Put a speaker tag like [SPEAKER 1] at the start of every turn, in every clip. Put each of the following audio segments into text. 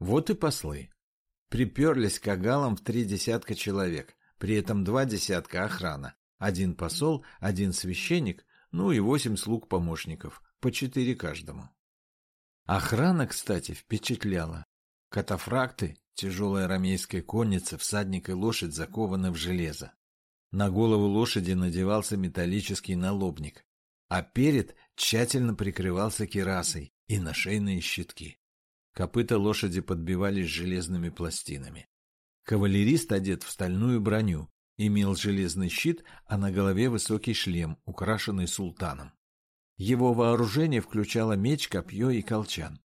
[SPEAKER 1] Вот и послы. Приперлись к агалам в три десятка человек, при этом два десятка охрана, один посол, один священник, ну и восемь слуг-помощников, по четыре каждому. Охрана, кстати, впечатляла. Катафракты, тяжелая рамейская конница, всадник и лошадь закованы в железо. На голову лошади надевался металлический налобник, а перед тщательно прикрывался кирасой и нашейные щитки. Копыта лошади подбивались железными пластинами. Кавалерист одет в стальную броню, имел железный щит, а на голове высокий шлем, украшенный султаном. Его вооружение включало меч, копье и колчан.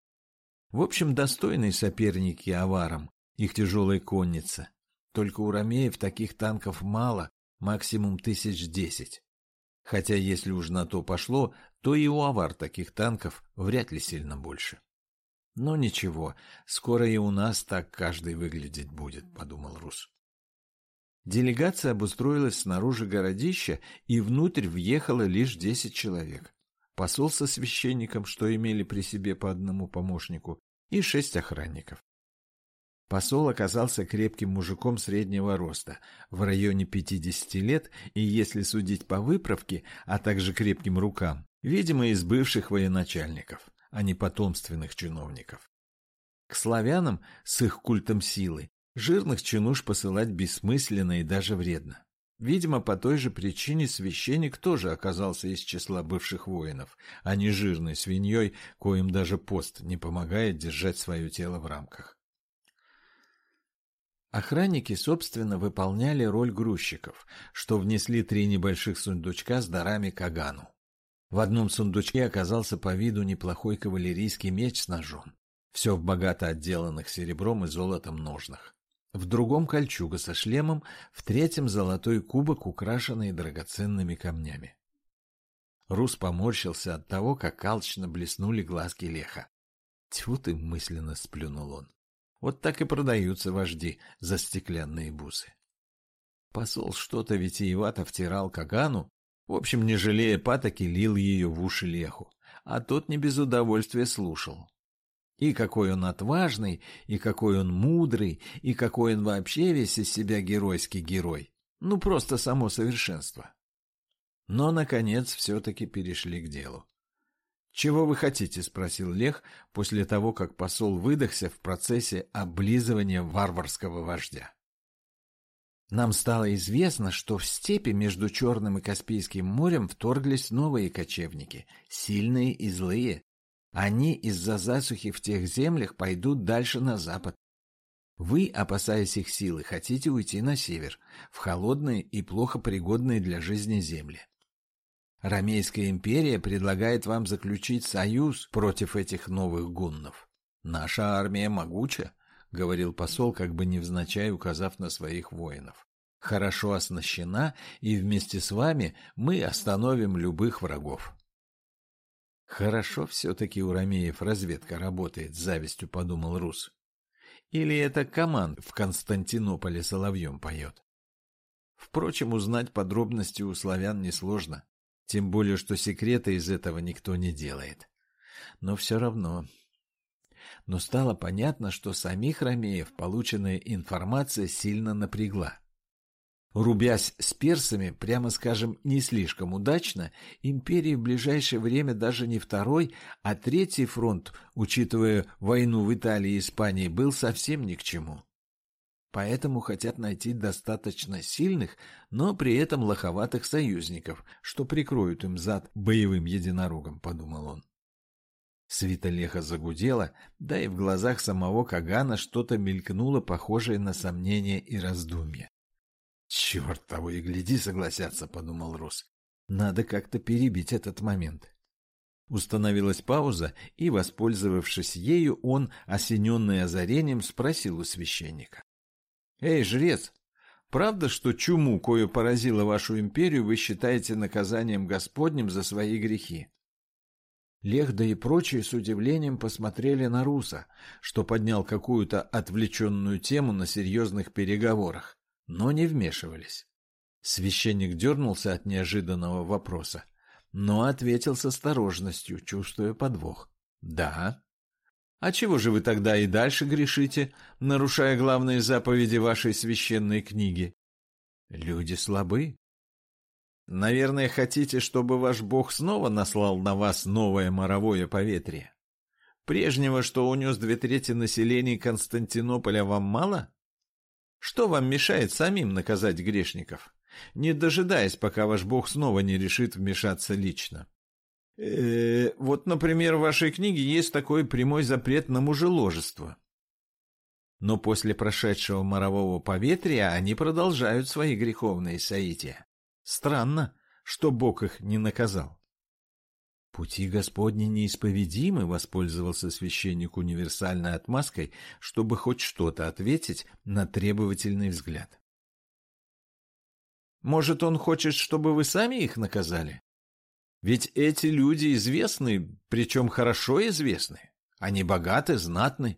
[SPEAKER 1] В общем, достойные соперники аварам, их тяжелая конница. Только у ромеев таких танков мало, максимум тысяч десять. Хотя, если уж на то пошло, то и у авар таких танков вряд ли сильно больше. Но ничего, скоро и у нас так каждый выглядеть будет, подумал Рус. Делегация обустроилась снаружи городища, и внутрь въехало лишь десять человек. Посол со священником, что имели при себе по одному помощнику, и шесть охранников. Посол оказался крепким мужиком среднего роста, в районе 50 лет, и если судить по выправке, а также крепким рукам, видимо, из бывших военачальников а не потомственных чиновников. К славянам с их культом силы жирных чинуш посылать бессмысленно и даже вредно. Видимо, по той же причине священник тоже оказался из числа бывших воинов, а не жирной свиньей, коим даже пост не помогает держать свое тело в рамках. Охранники, собственно, выполняли роль грузчиков, что внесли три небольших сундучка с дарами Кагану. В одном сундучке оказался по виду неплохой кавалерийский меч с ножом. Все в богато отделанных серебром и золотом ножнах. В другом кольчуга со шлемом, в третьем золотой кубок, украшенный драгоценными камнями. Рус поморщился от того, как алчно блеснули глазки леха. Тьфу ты, мысленно сплюнул он. Вот так и продаются вожди за стеклянные бусы. Посол что-то витиевато втирал Кагану, в общем, не жалея патоки, лил ее в уши Леху, а тот не без удовольствия слушал. И какой он отважный, и какой он мудрый, и какой он вообще весь из себя геройский герой. Ну, просто само совершенство. Но, наконец, все-таки перешли к делу. «Чего вы хотите?» — спросил Лех после того, как посол выдохся в процессе облизывания варварского вождя. Нам стало известно, что в степи между Черным и Каспийским морем вторглись новые кочевники, сильные и злые. Они из-за засухи в тех землях пойдут дальше на запад. Вы, опасаясь их силы, хотите уйти на север, в холодные и плохо пригодные для жизни земли. Ромейская империя предлагает вам заключить союз против этих новых гуннов. Наша армия могуча, — говорил посол, как бы невзначай указав на своих воинов. «Хорошо оснащена, и вместе с вами мы остановим любых врагов». «Хорошо все-таки у Ромеев разведка работает», — с завистью подумал Рус. «Или это команд в Константинополе соловьем поет?» Впрочем, узнать подробности у славян несложно, тем более, что секрета из этого никто не делает. Но все равно но стало понятно, что самих ромеев полученная информация сильно напрягла. Рубясь с персами, прямо скажем, не слишком удачно, империи в ближайшее время даже не второй, а третий фронт, учитывая войну в Италии и Испании, был совсем ни к чему. Поэтому хотят найти достаточно сильных, но при этом лоховатых союзников, что прикроют им зад боевым единорогом, подумал он. Свита леха загудела, да и в глазах самого Кагана что-то мелькнуло, похожее на сомнение и раздумье. «Черт того и гляди, согласятся», — подумал Рус. «Надо как-то перебить этот момент». Установилась пауза, и, воспользовавшись ею, он, осененный озарением, спросил у священника. «Эй, жрец, правда, что чуму, кою поразила вашу империю, вы считаете наказанием Господним за свои грехи?» Лехда и прочие с удивлением посмотрели на Руса, что поднял какую-то отвлеченную тему на серьезных переговорах, но не вмешивались. Священник дернулся от неожиданного вопроса, но ответил с осторожностью, чувствуя подвох. «Да». А чего же вы тогда и дальше грешите, нарушая главные заповеди вашей священной книги? Люди слабы. Наверное, хотите, чтобы ваш бог снова наслал на вас новое моровое поветрие? Прежнего, что унес две трети населения Константинополя, вам мало? Что вам мешает самим наказать грешников, не дожидаясь, пока ваш бог снова не решит вмешаться лично? Э -э, вот, например, в вашей книге есть такой прямой запрет на мужеложество. Но после прошедшего морового поветрия они продолжают свои греховные соития. Странно, что Бог их не наказал. Пути Господни неисповедимы, воспользовался священник универсальной отмазкой, чтобы хоть что-то ответить на требовательный взгляд. Может, он хочет, чтобы вы сами их наказали? Ведь эти люди известны, причем хорошо известны. Они богаты, знатны.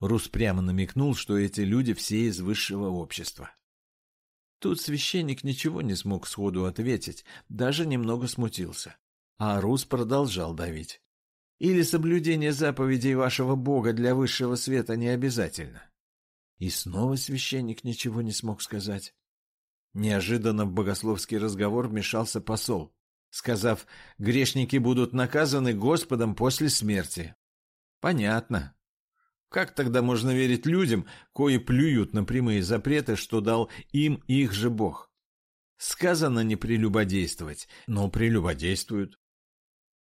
[SPEAKER 1] Рус прямо намекнул, что эти люди все из высшего общества. Тут священник ничего не смог сходу ответить, даже немного смутился. А Рус продолжал давить. Или соблюдение заповедей вашего Бога для высшего света не обязательно? И снова священник ничего не смог сказать. Неожиданно в богословский разговор вмешался посол сказав, грешники будут наказаны Господом после смерти. Понятно. Как тогда можно верить людям, кои плюют на прямые запреты, что дал им их же Бог? Сказано не прелюбодействовать, но прелюбодействуют.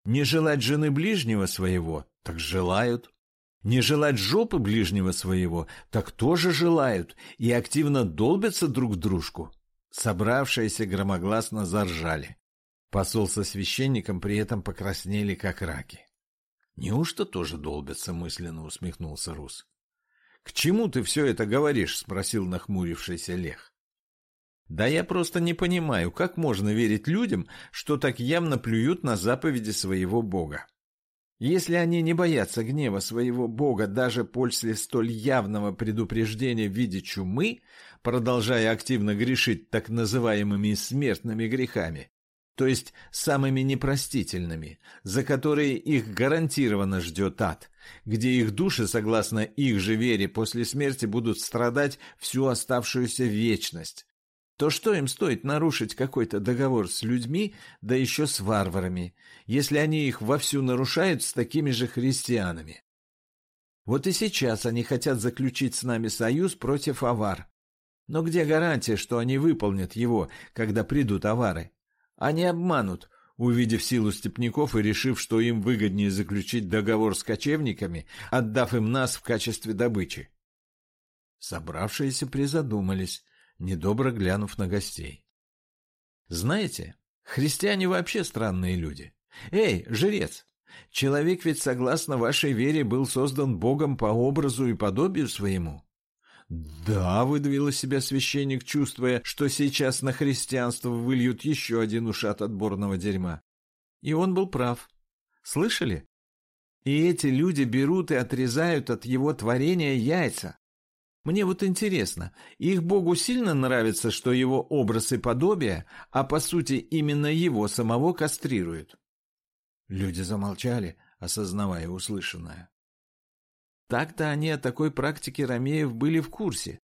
[SPEAKER 1] Не желать жены ближнего своего, так желают. Не желать жопы ближнего своего, так тоже желают и активно долбятся друг в дружку. Собравшиеся громогласно заржали. Посол со священником при этом покраснели, как раки. «Неужто тоже долбятся?» — мысленно усмехнулся Рус. «К чему ты все это говоришь?» — спросил нахмурившийся Лех. «Да я просто не понимаю, как можно верить людям, что так явно плюют на заповеди своего бога. Если они не боятся гнева своего бога даже после столь явного предупреждения в виде чумы, продолжая активно грешить так называемыми смертными грехами, то есть самыми непростительными, за которые их гарантированно ждет ад, где их души, согласно их же вере, после смерти будут страдать всю оставшуюся вечность, то что им стоит нарушить какой-то договор с людьми, да еще с варварами, если они их вовсю нарушают с такими же христианами? Вот и сейчас они хотят заключить с нами союз против авар. Но где гарантия, что они выполнят его, когда придут авары? Они обманут, увидев силу степняков и решив, что им выгоднее заключить договор с кочевниками, отдав им нас в качестве добычи. Собравшиеся призадумались, недобро глянув на гостей. Знаете, христиане вообще странные люди. Эй, жрец, человек ведь, согласно вашей вере, был создан Богом по образу и подобию своему. «Да», — выдавил из себя священник, чувствуя, что сейчас на христианство выльют еще один ушат отборного дерьма. И он был прав. Слышали? И эти люди берут и отрезают от его творения яйца. Мне вот интересно, их Богу сильно нравится, что его образ и подобие, а по сути именно его самого кастрируют? Люди замолчали, осознавая услышанное. Так-то они о такой практике Ромеев были в курсе.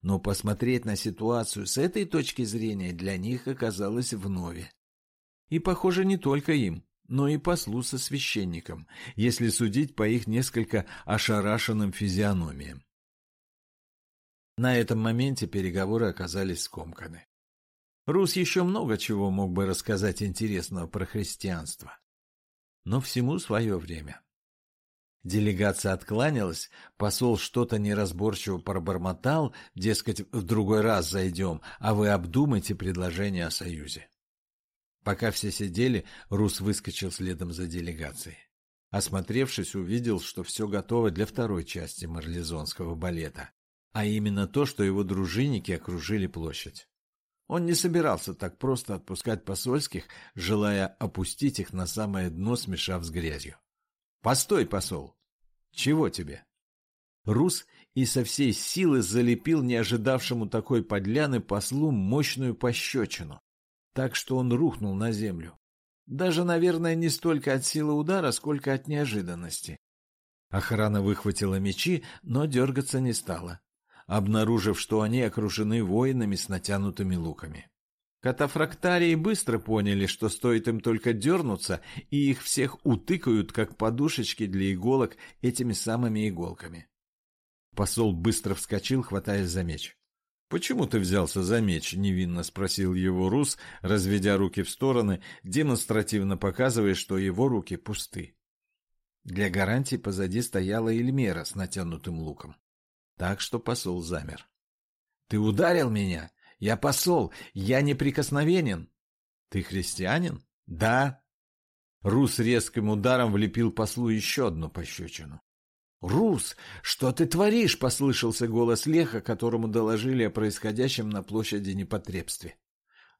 [SPEAKER 1] Но посмотреть на ситуацию с этой точки зрения для них оказалось вновь. И, похоже, не только им, но и послу со священником, если судить по их несколько ошарашенным физиономиям. На этом моменте переговоры оказались скомканы. Рус еще много чего мог бы рассказать интересного про христианство. Но всему свое время. Делегация откланялась, посол что-то неразборчиво пробормотал, дескать, в другой раз зайдем, а вы обдумайте предложение о союзе. Пока все сидели, Рус выскочил следом за делегацией. Осмотревшись, увидел, что все готово для второй части марлезонского балета, а именно то, что его дружинники окружили площадь. Он не собирался так просто отпускать посольских, желая опустить их на самое дно, смешав с грязью. Постой, посол. Чего тебе? Рус и со всей силы залепил неожидавшему такой подляны послу мощную пощечину, так что он рухнул на землю. Даже, наверное, не столько от силы удара, сколько от неожиданности. Охрана выхватила мечи, но дергаться не стала, обнаружив, что они окружены воинами с натянутыми луками. Катафрактарии быстро поняли, что стоит им только дернуться, и их всех утыкают, как подушечки для иголок, этими самыми иголками. Посол быстро вскочил, хватаясь за меч. «Почему ты взялся за меч?» — невинно спросил его Рус, разведя руки в стороны, демонстративно показывая, что его руки пусты. Для гарантии позади стояла Эльмера с натянутым луком. Так что посол замер. «Ты ударил меня? Я посол, я неприкосновенен!» «Ты христианин?» «Да!» Рус резким ударом влепил послу еще одну пощечину. «Рус, что ты творишь?» — послышался голос Леха, которому доложили о происходящем на площади непотребстве.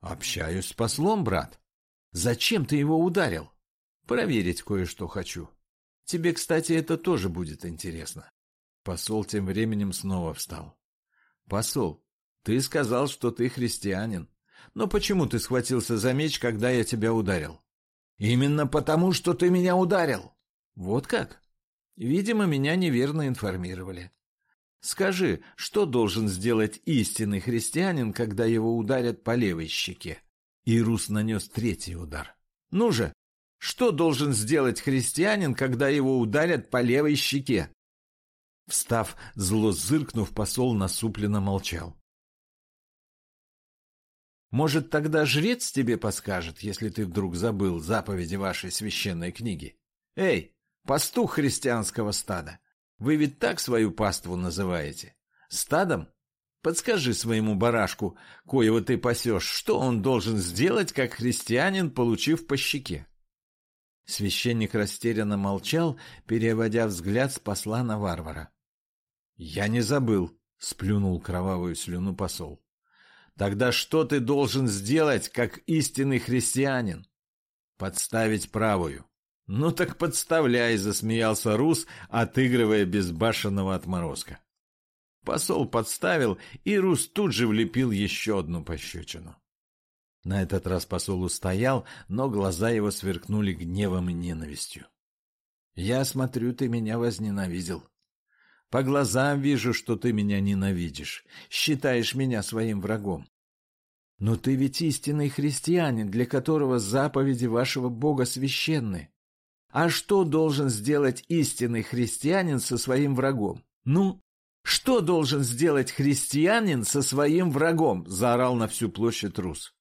[SPEAKER 1] «Общаюсь с послом, брат. Зачем ты его ударил?» «Проверить кое-что хочу. Тебе, кстати, это тоже будет интересно». Посол тем временем снова встал. «Посол, ты сказал, что ты христианин. Но почему ты схватился за меч, когда я тебя ударил?» «Именно потому, что ты меня ударил!» «Вот как?» Видимо, меня неверно информировали. Скажи, что должен сделать истинный христианин, когда его ударят по левой щеке? Ирус нанес третий удар. Ну же, что должен сделать христианин, когда его ударят по левой щеке? Встав, зло зыркнув, посол насупленно молчал. Может, тогда жрец тебе подскажет, если ты вдруг забыл заповеди вашей священной книги? Эй, Пастух христианского стада. Вы ведь так свою паству называете? Стадом? Подскажи своему барашку, коего ты пасешь, что он должен сделать, как христианин, получив по щеке? Священник растерянно молчал, переводя взгляд с посла на варвара. «Я не забыл», — сплюнул кровавую слюну посол. «Тогда что ты должен сделать, как истинный христианин?» «Подставить правую. «Ну так подставляй», — засмеялся Рус, отыгрывая безбашенного отморозка. Посол подставил, и Рус тут же влепил еще одну пощечину. На этот раз посол устоял, но глаза его сверкнули гневом и ненавистью. «Я смотрю, ты меня возненавидел. По глазам вижу, что ты меня ненавидишь, считаешь меня своим врагом. Но ты ведь истинный христианин, для которого заповеди вашего Бога священны. А что должен сделать истинный христианин со своим врагом? Ну, что должен сделать христианин со своим врагом? Заорал на всю площадь Рус.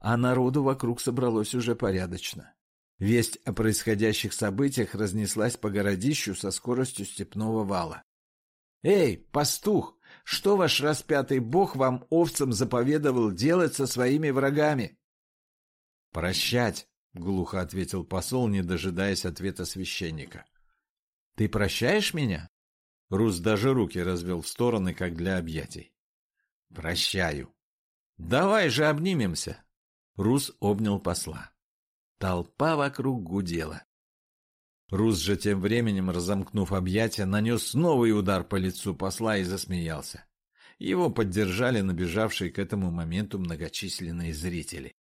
[SPEAKER 1] А народу вокруг собралось уже порядочно. Весть о происходящих событиях разнеслась по городищу со скоростью степного вала. «Эй, пастух, что ваш распятый бог вам овцам заповедовал делать со своими врагами?» «Прощать», — глухо ответил посол, не дожидаясь ответа священника. «Ты прощаешь меня?» Рус даже руки развел в стороны, как для объятий. «Прощаю». «Давай же обнимемся!» Рус обнял посла. Толпа вокруг гудела. Рус же тем временем, разомкнув объятия, нанес новый удар по лицу посла и засмеялся. Его поддержали набежавшие к этому моменту многочисленные зрители.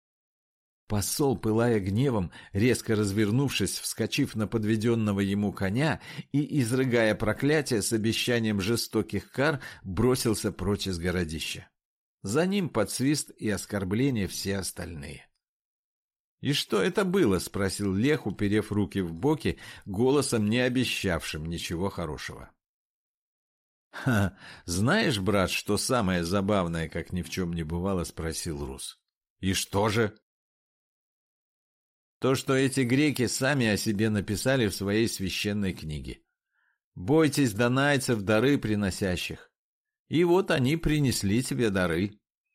[SPEAKER 1] Посол, пылая гневом, резко развернувшись, вскочив на подведенного ему коня и, изрыгая проклятие с обещанием жестоких кар, бросился прочь из городища. За ним под свист и оскорбление все остальные. «И что это было?» — спросил Лех, уперев руки в боки, голосом не обещавшим ничего хорошего. «Ха, знаешь, брат, что самое забавное, как ни в чем не бывало?» — спросил Рус. «И что же?» То, что эти греки сами о себе написали в своей священной книге. «Бойтесь донайцев, дары приносящих». И вот они принесли тебе дары.